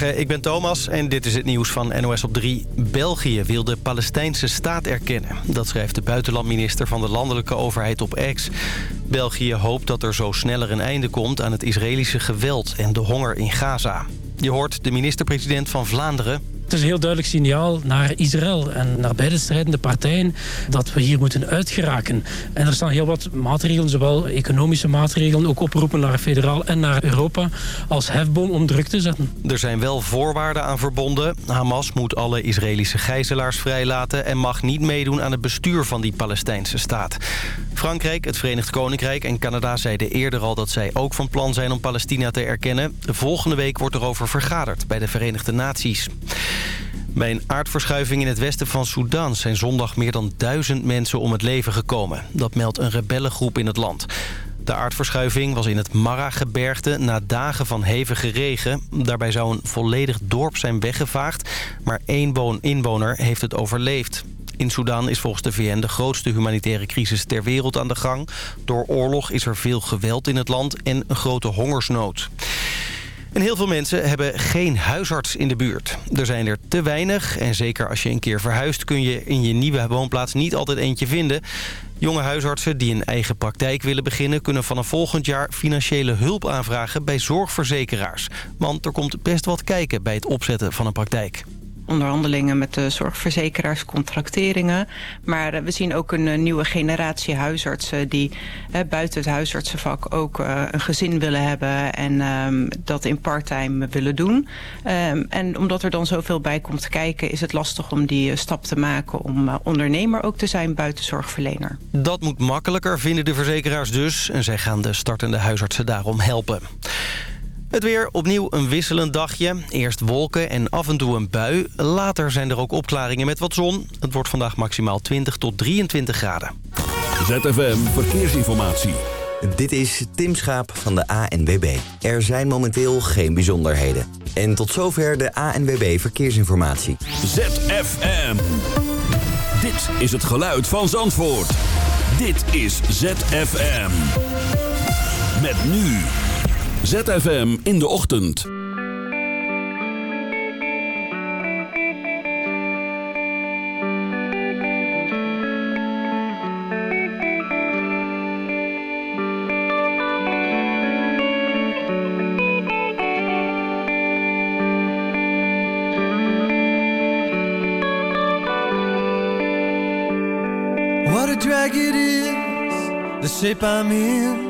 Ik ben Thomas en dit is het nieuws van NOS op 3. België wil de Palestijnse staat erkennen. Dat schrijft de buitenlandminister van de landelijke overheid op X. België hoopt dat er zo sneller een einde komt aan het Israëlische geweld en de honger in Gaza. Je hoort de minister-president van Vlaanderen het is een heel duidelijk signaal naar Israël en naar beide strijdende partijen dat we hier moeten uitgeraken. En er staan heel wat maatregelen, zowel economische maatregelen, ook oproepen naar federaal en naar Europa als hefboom om druk te zetten. Er zijn wel voorwaarden aan verbonden. Hamas moet alle Israëlische gijzelaars vrijlaten en mag niet meedoen aan het bestuur van die Palestijnse staat. Frankrijk, het Verenigd Koninkrijk en Canada zeiden eerder al dat zij ook van plan zijn om Palestina te erkennen. Volgende week wordt erover vergaderd bij de Verenigde Naties. Bij een aardverschuiving in het westen van Sudan zijn zondag meer dan duizend mensen om het leven gekomen. Dat meldt een rebellengroep in het land. De aardverschuiving was in het Mara-gebergte na dagen van hevige regen. Daarbij zou een volledig dorp zijn weggevaagd, maar één inwoner heeft het overleefd. In Sudan is volgens de VN de grootste humanitaire crisis ter wereld aan de gang. Door oorlog is er veel geweld in het land en een grote hongersnood. En heel veel mensen hebben geen huisarts in de buurt. Er zijn er te weinig en zeker als je een keer verhuist... kun je in je nieuwe woonplaats niet altijd eentje vinden. Jonge huisartsen die een eigen praktijk willen beginnen... kunnen vanaf volgend jaar financiële hulp aanvragen bij zorgverzekeraars. Want er komt best wat kijken bij het opzetten van een praktijk onderhandelingen met de zorgverzekeraars, contracteringen. Maar eh, we zien ook een eh, nieuwe generatie huisartsen... die buiten het huisartsenvak ook eh, een gezin willen hebben... en ehm, dat in parttime willen doen. Ehm, en omdat er dan zoveel bij komt kijken... is het lastig om die stap te maken om ondernemer ook te zijn buiten zorgverlener. Dat moet makkelijker, vinden de verzekeraars dus. En zij gaan de startende huisartsen daarom helpen. Het weer opnieuw een wisselend dagje. Eerst wolken en af en toe een bui. Later zijn er ook opklaringen met wat zon. Het wordt vandaag maximaal 20 tot 23 graden. ZFM Verkeersinformatie. Dit is Tim Schaap van de ANWB. Er zijn momenteel geen bijzonderheden. En tot zover de ANWB Verkeersinformatie. ZFM. Dit is het geluid van Zandvoort. Dit is ZFM. Met nu... ZFM in de ochtend. What a drag it is, the shape I'm in.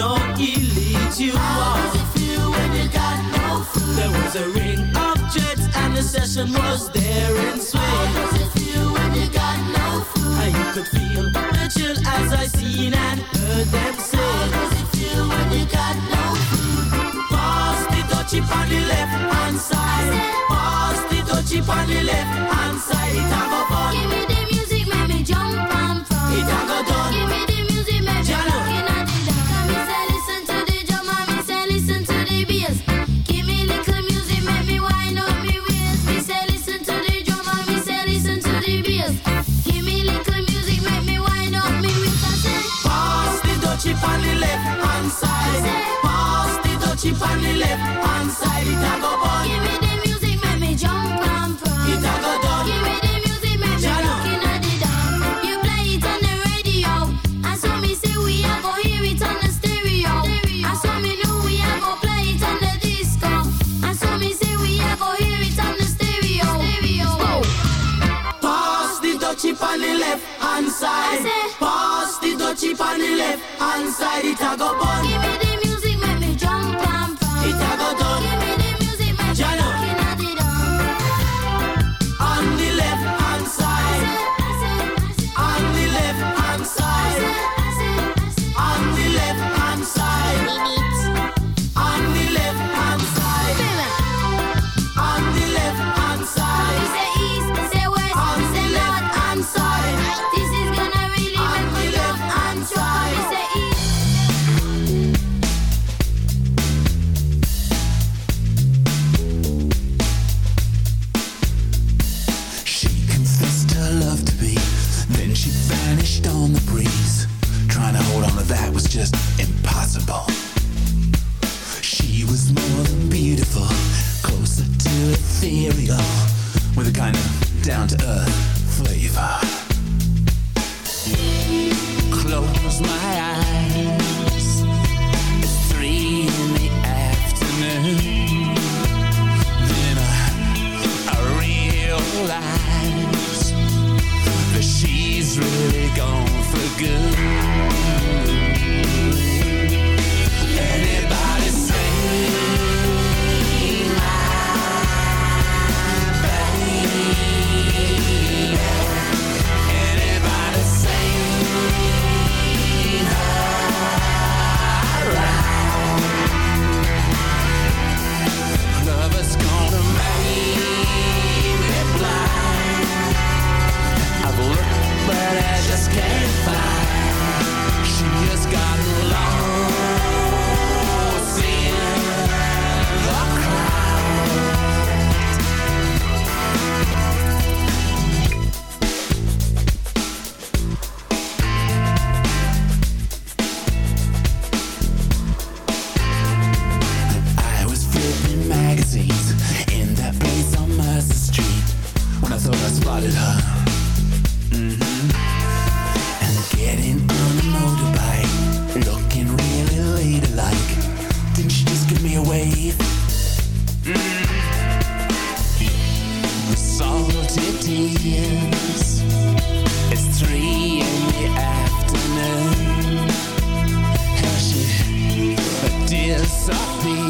know he leads you How on. Does it feel when you got no food? There was a ring of jets and the session was there in swing. How does it feel when you got no food? How you could feel the chill as I seen and heard them say. How does it feel when you got no food? Pass the touchy on the left hand side. Pass the touchy on the left hand side. It have a fun. Give me the music, make me jump and from. It have a done. Give me left hand side. Pass the touchy left hand. on the left hand side, it a go burn. off me.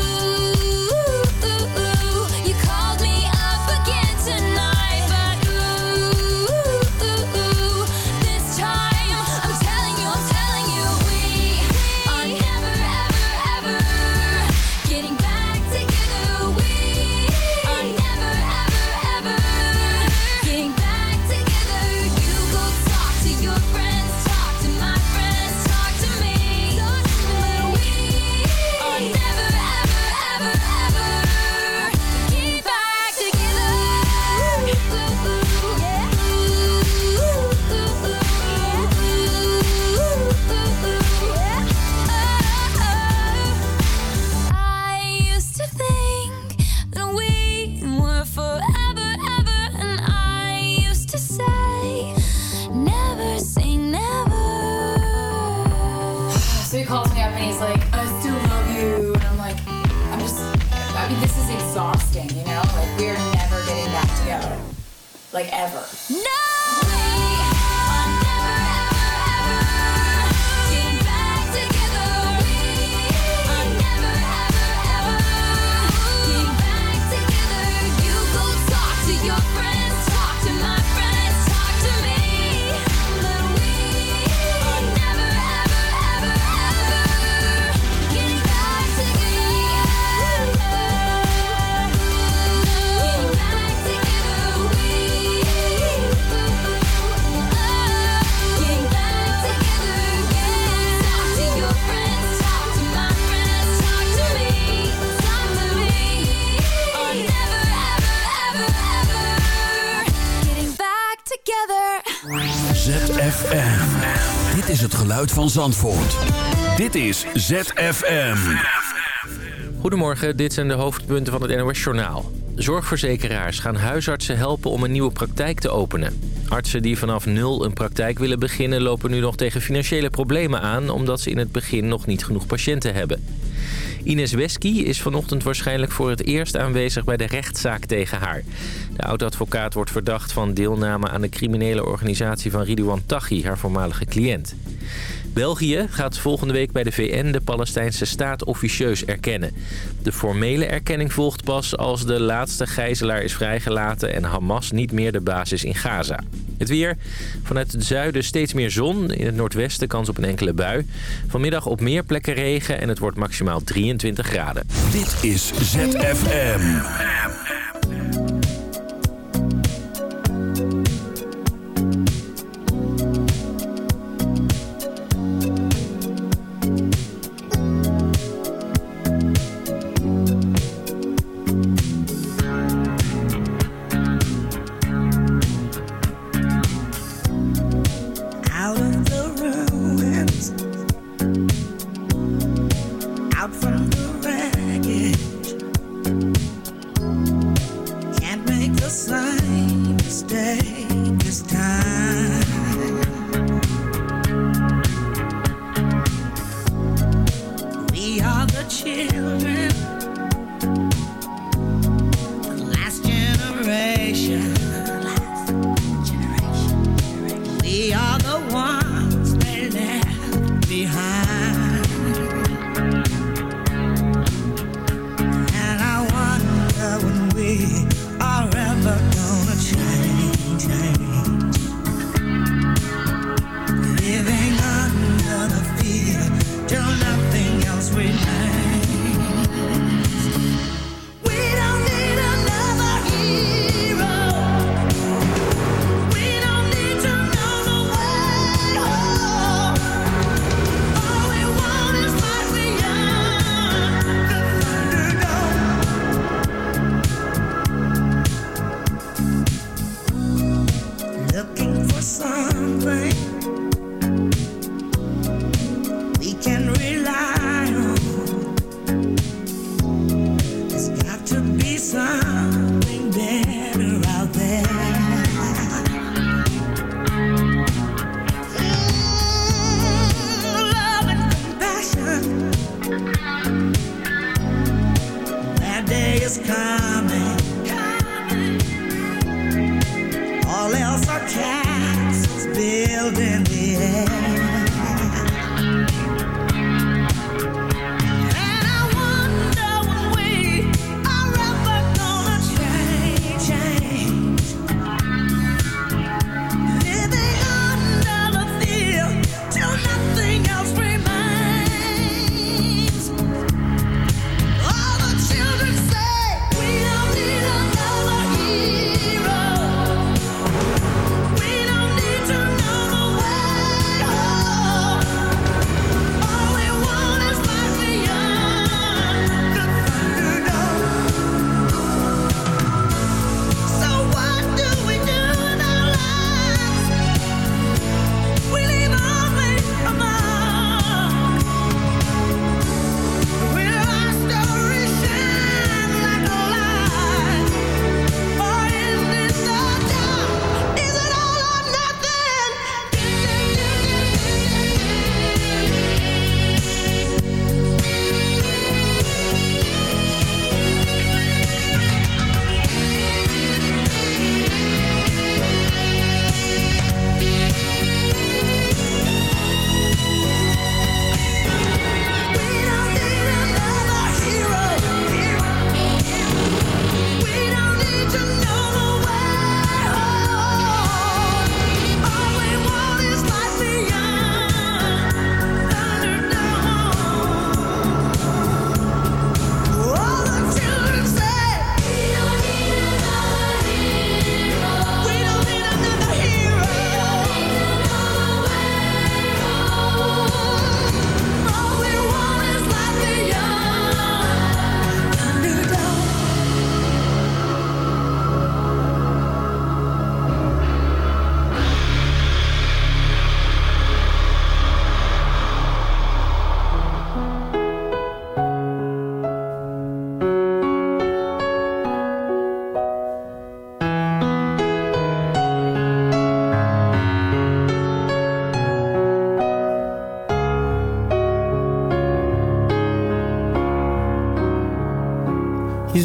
Van Zandvoort. Dit is ZFM. Goedemorgen, dit zijn de hoofdpunten van het NOS-journaal. Zorgverzekeraars gaan huisartsen helpen om een nieuwe praktijk te openen. Artsen die vanaf nul een praktijk willen beginnen... lopen nu nog tegen financiële problemen aan... omdat ze in het begin nog niet genoeg patiënten hebben. Ines Wesky is vanochtend waarschijnlijk voor het eerst aanwezig bij de rechtszaak tegen haar. De oud-advocaat wordt verdacht van deelname aan de criminele organisatie van Ridouan Taghi, haar voormalige cliënt. België gaat volgende week bij de VN de Palestijnse staat officieus erkennen. De formele erkenning volgt pas als de laatste gijzelaar is vrijgelaten... en Hamas niet meer de basis in Gaza. Het weer. Vanuit het zuiden steeds meer zon. In het noordwesten kans op een enkele bui. Vanmiddag op meer plekken regen en het wordt maximaal 23 graden. Dit is ZFM.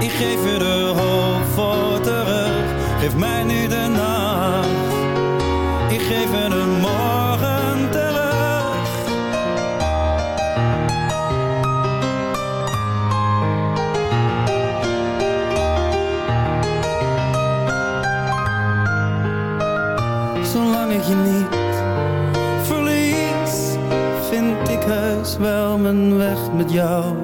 Ik geef je de hoop voor terug. Geef mij nu de nacht. Ik geef je de morgen terug. Zolang ik je niet verlies Vind ik heus wel mijn weg met jou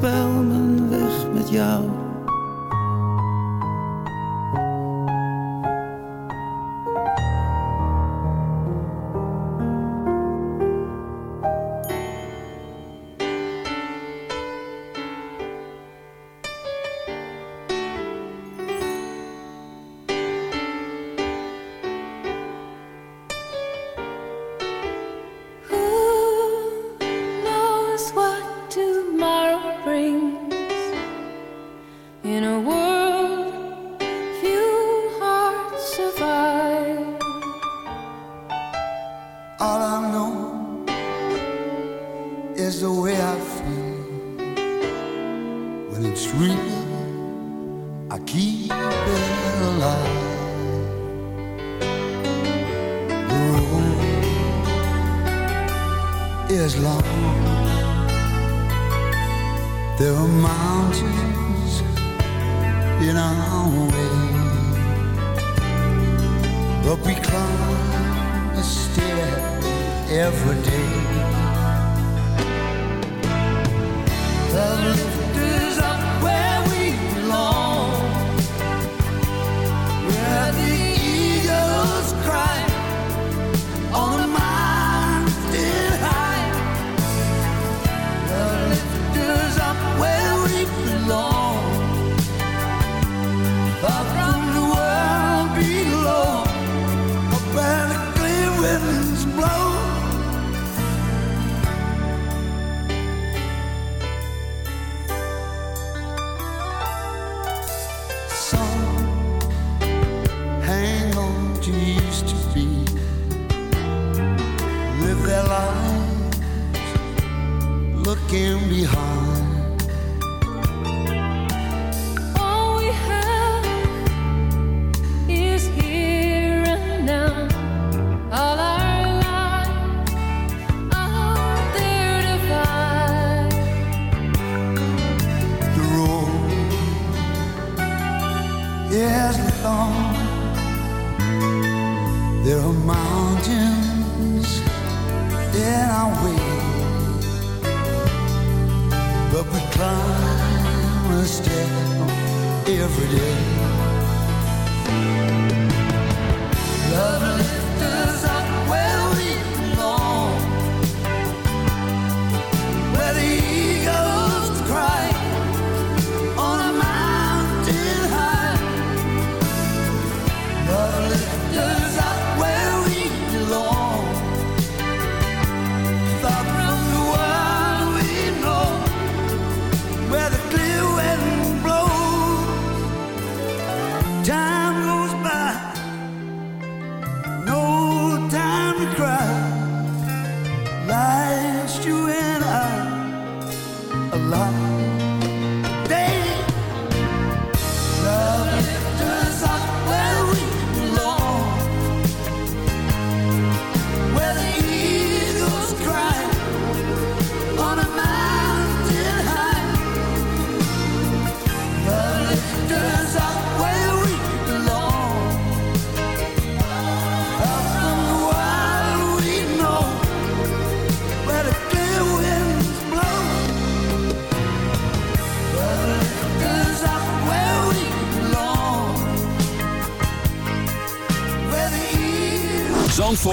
wel mijn weg met jou